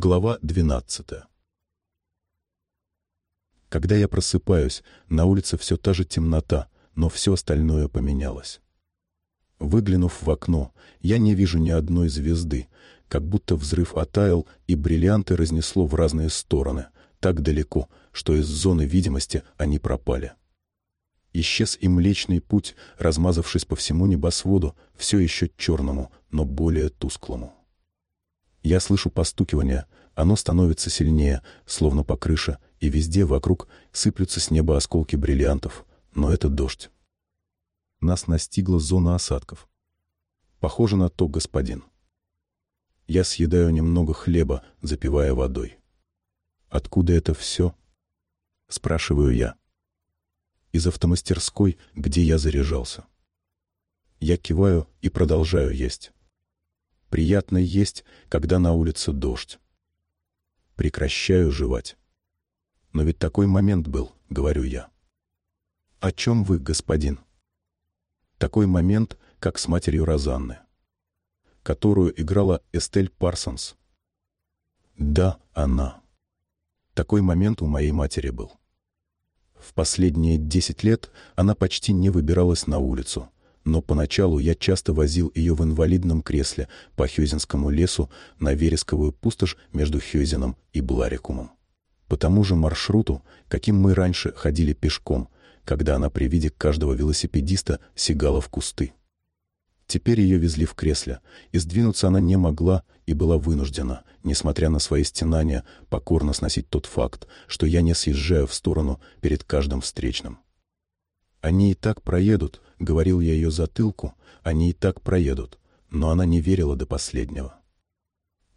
Глава 12 Когда я просыпаюсь, на улице все та же темнота, но все остальное поменялось. Выглянув в окно, я не вижу ни одной звезды, как будто взрыв оттаял, и бриллианты разнесло в разные стороны, так далеко, что из зоны видимости они пропали. Исчез и Млечный Путь, размазавшись по всему небосводу, все еще черному, но более тусклому. Я слышу постукивание, оно становится сильнее, словно по крыше, и везде вокруг сыплются с неба осколки бриллиантов. Но это дождь. Нас настигла зона осадков. Похоже на то, господин. Я съедаю немного хлеба, запивая водой. «Откуда это все?» — спрашиваю я. «Из автомастерской, где я заряжался». Я киваю и продолжаю есть. Приятно есть, когда на улице дождь. Прекращаю жевать. Но ведь такой момент был, говорю я. О чем вы, господин? Такой момент, как с матерью Розанны, которую играла Эстель Парсонс. Да, она. Такой момент у моей матери был. В последние десять лет она почти не выбиралась на улицу, но поначалу я часто возил ее в инвалидном кресле по Хёзинскому лесу на вересковую пустошь между Хёзином и Бларикумом. По тому же маршруту, каким мы раньше ходили пешком, когда она при виде каждого велосипедиста сигала в кусты. Теперь ее везли в кресле, и сдвинуться она не могла и была вынуждена, несмотря на свои стенания, покорно сносить тот факт, что я не съезжаю в сторону перед каждым встречным. Они и так проедут, — говорил я ее затылку, — они и так проедут, но она не верила до последнего.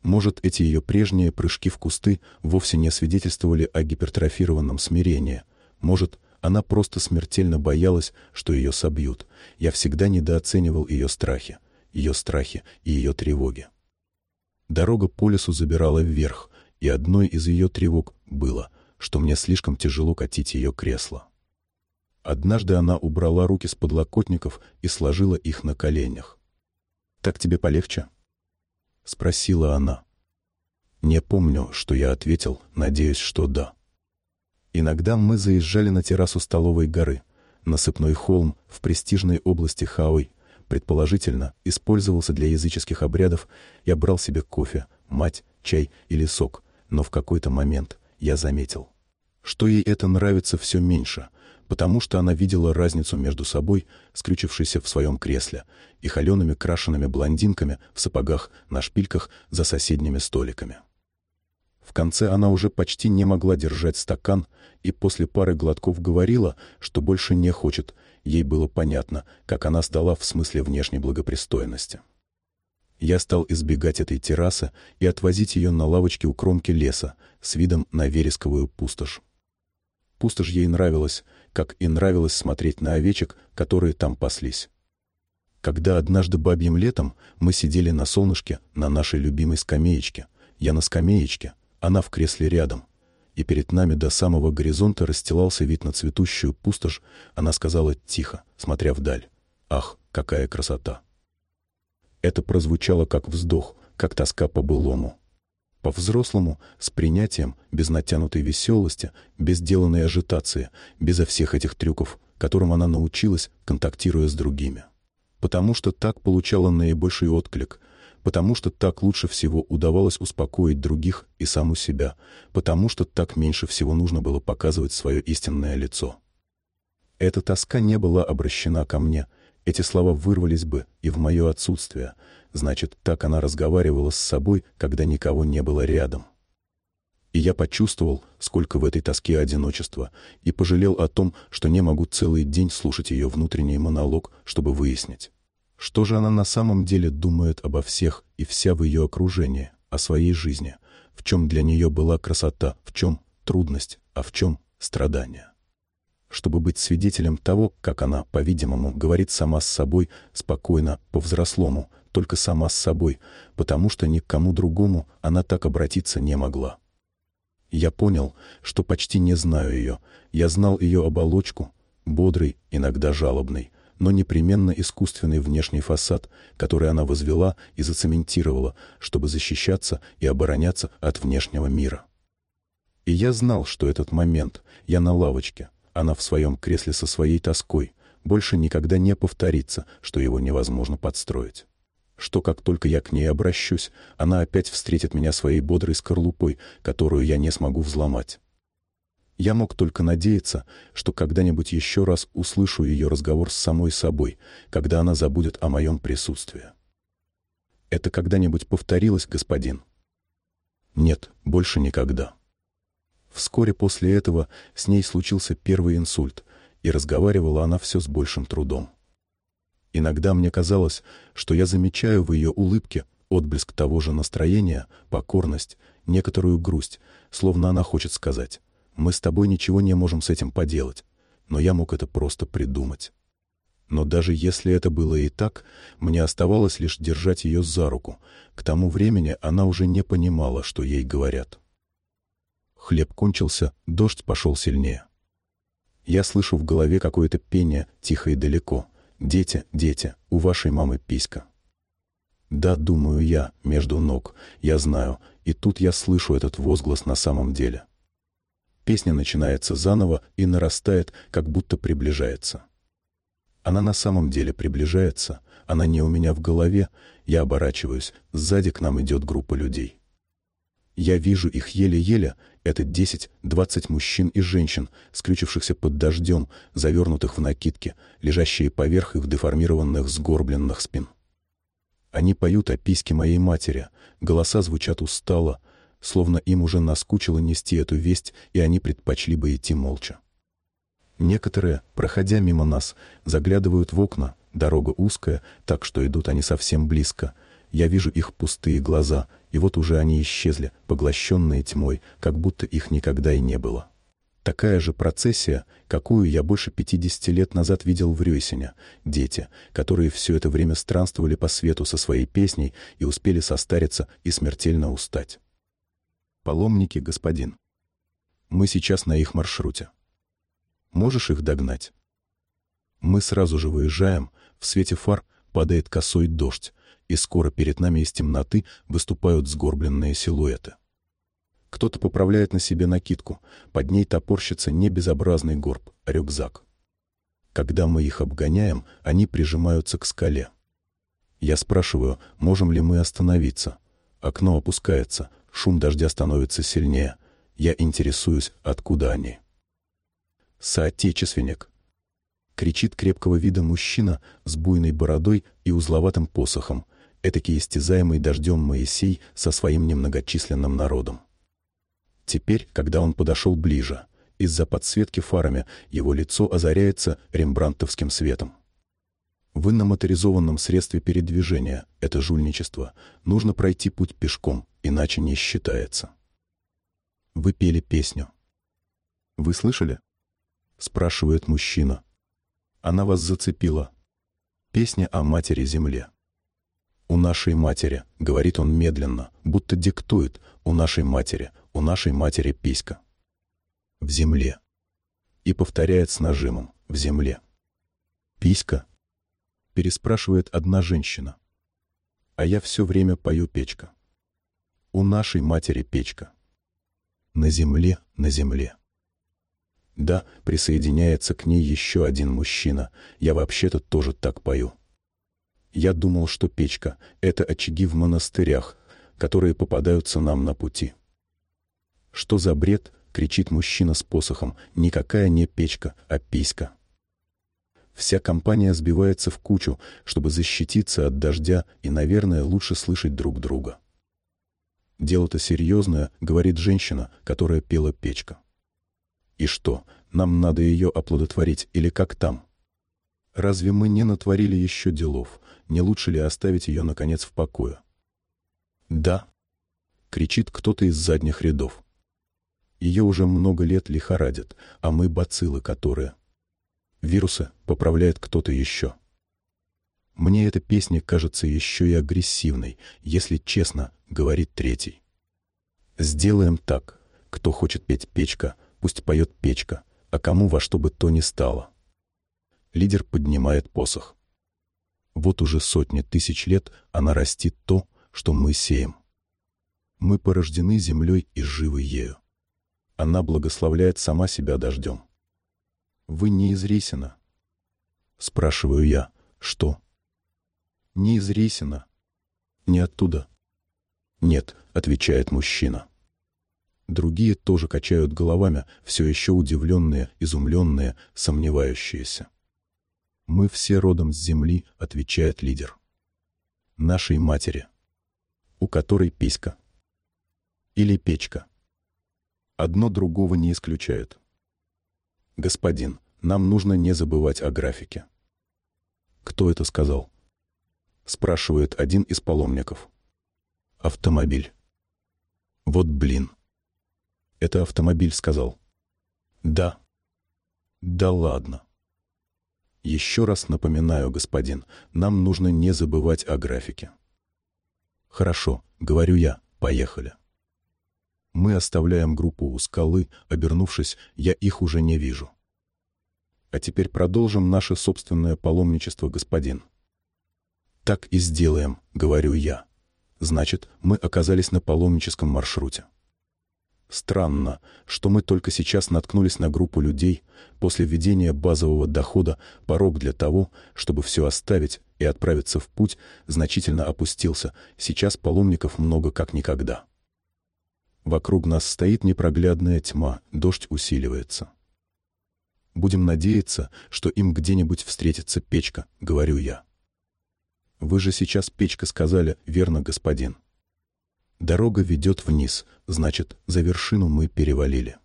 Может, эти ее прежние прыжки в кусты вовсе не свидетельствовали о гипертрофированном смирении. Может, она просто смертельно боялась, что ее собьют. Я всегда недооценивал ее страхи, ее страхи и ее тревоги. Дорога по лесу забирала вверх, и одной из ее тревог было, что мне слишком тяжело катить ее кресло. Однажды она убрала руки с подлокотников и сложила их на коленях. «Так тебе полегче?» — спросила она. Не помню, что я ответил, надеюсь, что да. Иногда мы заезжали на террасу столовой горы. Насыпной холм в престижной области Хаой, предположительно, использовался для языческих обрядов. Я брал себе кофе, мать, чай или сок, но в какой-то момент я заметил, что ей это нравится все меньше — потому что она видела разницу между собой, скрючившейся в своем кресле, и холеными крашенными блондинками в сапогах на шпильках за соседними столиками. В конце она уже почти не могла держать стакан и после пары глотков говорила, что больше не хочет, ей было понятно, как она сдала в смысле внешней благопристойности. Я стал избегать этой террасы и отвозить ее на лавочке у кромки леса с видом на вересковую пустошь. Пустошь ей нравилась, как и нравилось смотреть на овечек, которые там паслись. Когда однажды бабьим летом мы сидели на солнышке на нашей любимой скамеечке, я на скамеечке, она в кресле рядом, и перед нами до самого горизонта расстилался вид на цветущую пустошь, она сказала тихо, смотря вдаль. «Ах, какая красота!» Это прозвучало как вздох, как тоска по былому. По-взрослому, с принятием, без натянутой веселости, без деланной ажитации, безо всех этих трюков, которым она научилась, контактируя с другими. Потому что так получала наибольший отклик, потому что так лучше всего удавалось успокоить других и саму себя, потому что так меньше всего нужно было показывать свое истинное лицо. Эта тоска не была обращена ко мне, эти слова вырвались бы и в мое отсутствие — Значит, так она разговаривала с собой, когда никого не было рядом. И я почувствовал, сколько в этой тоске одиночества, и пожалел о том, что не могу целый день слушать ее внутренний монолог, чтобы выяснить, что же она на самом деле думает обо всех и вся в ее окружении, о своей жизни, в чем для нее была красота, в чем трудность, а в чем страдание чтобы быть свидетелем того, как она, по-видимому, говорит сама с собой спокойно, по-взрослому, только сама с собой, потому что ни к кому другому она так обратиться не могла. Я понял, что почти не знаю ее. Я знал ее оболочку, бодрый, иногда жалобный, но непременно искусственный внешний фасад, который она возвела и зацементировала, чтобы защищаться и обороняться от внешнего мира. И я знал, что этот момент, я на лавочке, она в своем кресле со своей тоской, больше никогда не повторится, что его невозможно подстроить. Что как только я к ней обращусь, она опять встретит меня своей бодрой скорлупой, которую я не смогу взломать. Я мог только надеяться, что когда-нибудь еще раз услышу ее разговор с самой собой, когда она забудет о моем присутствии. Это когда-нибудь повторилось, господин? Нет, больше никогда. Вскоре после этого с ней случился первый инсульт, и разговаривала она все с большим трудом. Иногда мне казалось, что я замечаю в ее улыбке отблеск того же настроения, покорность, некоторую грусть, словно она хочет сказать «Мы с тобой ничего не можем с этим поделать», но я мог это просто придумать. Но даже если это было и так, мне оставалось лишь держать ее за руку. К тому времени она уже не понимала, что ей говорят. Хлеб кончился, дождь пошел сильнее. Я слышу в голове какое-то пение, тихо и далеко. «Дети, дети, у вашей мамы писька». Да, думаю я, между ног, я знаю, и тут я слышу этот возглас на самом деле. Песня начинается заново и нарастает, как будто приближается. Она на самом деле приближается, она не у меня в голове, я оборачиваюсь, сзади к нам идет группа людей. Я вижу их еле-еле, это 10-20 мужчин и женщин, скрючившихся под дождем, завернутых в накидки, лежащие поверх их деформированных сгорбленных спин. Они поют о письке моей матери, голоса звучат устало, словно им уже наскучило нести эту весть, и они предпочли бы идти молча. Некоторые, проходя мимо нас, заглядывают в окна, дорога узкая, так что идут они совсем близко. Я вижу их пустые глаза — и вот уже они исчезли, поглощенные тьмой, как будто их никогда и не было. Такая же процессия, какую я больше 50 лет назад видел в Рёйсене. Дети, которые все это время странствовали по свету со своей песней и успели состариться и смертельно устать. Паломники, господин. Мы сейчас на их маршруте. Можешь их догнать? Мы сразу же выезжаем, в свете фар падает косой дождь, и скоро перед нами из темноты выступают сгорбленные силуэты. Кто-то поправляет на себе накидку, под ней топорщится не безобразный горб, рюкзак. Когда мы их обгоняем, они прижимаются к скале. Я спрашиваю, можем ли мы остановиться. Окно опускается, шум дождя становится сильнее. Я интересуюсь, откуда они. «Соотечественник!» — кричит крепкого вида мужчина с буйной бородой и узловатым посохом, этакий истязаемый дождем Моисей со своим немногочисленным народом. Теперь, когда он подошел ближе, из-за подсветки фарами его лицо озаряется рембрантовским светом. Вы на моторизованном средстве передвижения, это жульничество, нужно пройти путь пешком, иначе не считается. Вы пели песню. Вы слышали? Спрашивает мужчина. Она вас зацепила. Песня о матери-земле у нашей матери», — говорит он медленно, будто диктует «у нашей матери, у нашей матери писька». «В земле». И повторяет с нажимом «в земле». «Писька?» — переспрашивает одна женщина. А я все время пою печка. «У нашей матери печка». «На земле, на земле». Да, присоединяется к ней еще один мужчина. Я вообще-то тоже так пою. Я думал, что печка — это очаги в монастырях, которые попадаются нам на пути. «Что за бред?» — кричит мужчина с посохом. «Никакая не печка, а писька». Вся компания сбивается в кучу, чтобы защититься от дождя и, наверное, лучше слышать друг друга. «Дело-то серьезное», — говорит женщина, которая пела печка. «И что, нам надо ее оплодотворить или как там?» Разве мы не натворили еще делов? Не лучше ли оставить ее, наконец, в покое? «Да!» — кричит кто-то из задних рядов. Ее уже много лет лихорадят, а мы бациллы, которые... Вирусы поправляет кто-то еще. Мне эта песня кажется еще и агрессивной, если честно, говорит третий. Сделаем так. Кто хочет петь печка, пусть поет печка, а кому во что бы то ни стало. Лидер поднимает посох. Вот уже сотни тысяч лет она растит то, что мы сеем. Мы порождены землей и живы ею. Она благословляет сама себя дождем. Вы не из Рисина? Спрашиваю я. Что? Не из Рисина. Не оттуда. Нет, отвечает мужчина. Другие тоже качают головами, все еще удивленные, изумленные, сомневающиеся. «Мы все родом с земли», — отвечает лидер. «Нашей матери, у которой писька. Или печка. Одно другого не исключает. Господин, нам нужно не забывать о графике. Кто это сказал? Спрашивает один из паломников. Автомобиль. Вот блин. Это автомобиль сказал. Да. Да ладно. Еще раз напоминаю, господин, нам нужно не забывать о графике. Хорошо, говорю я, поехали. Мы оставляем группу у скалы, обернувшись, я их уже не вижу. А теперь продолжим наше собственное паломничество, господин. Так и сделаем, говорю я. Значит, мы оказались на паломническом маршруте. Странно, что мы только сейчас наткнулись на группу людей, после введения базового дохода порог для того, чтобы все оставить и отправиться в путь, значительно опустился, сейчас паломников много как никогда. Вокруг нас стоит непроглядная тьма, дождь усиливается. Будем надеяться, что им где-нибудь встретится печка, говорю я. Вы же сейчас печка сказали, верно, господин? Дорога ведет вниз, значит, за вершину мы перевалили.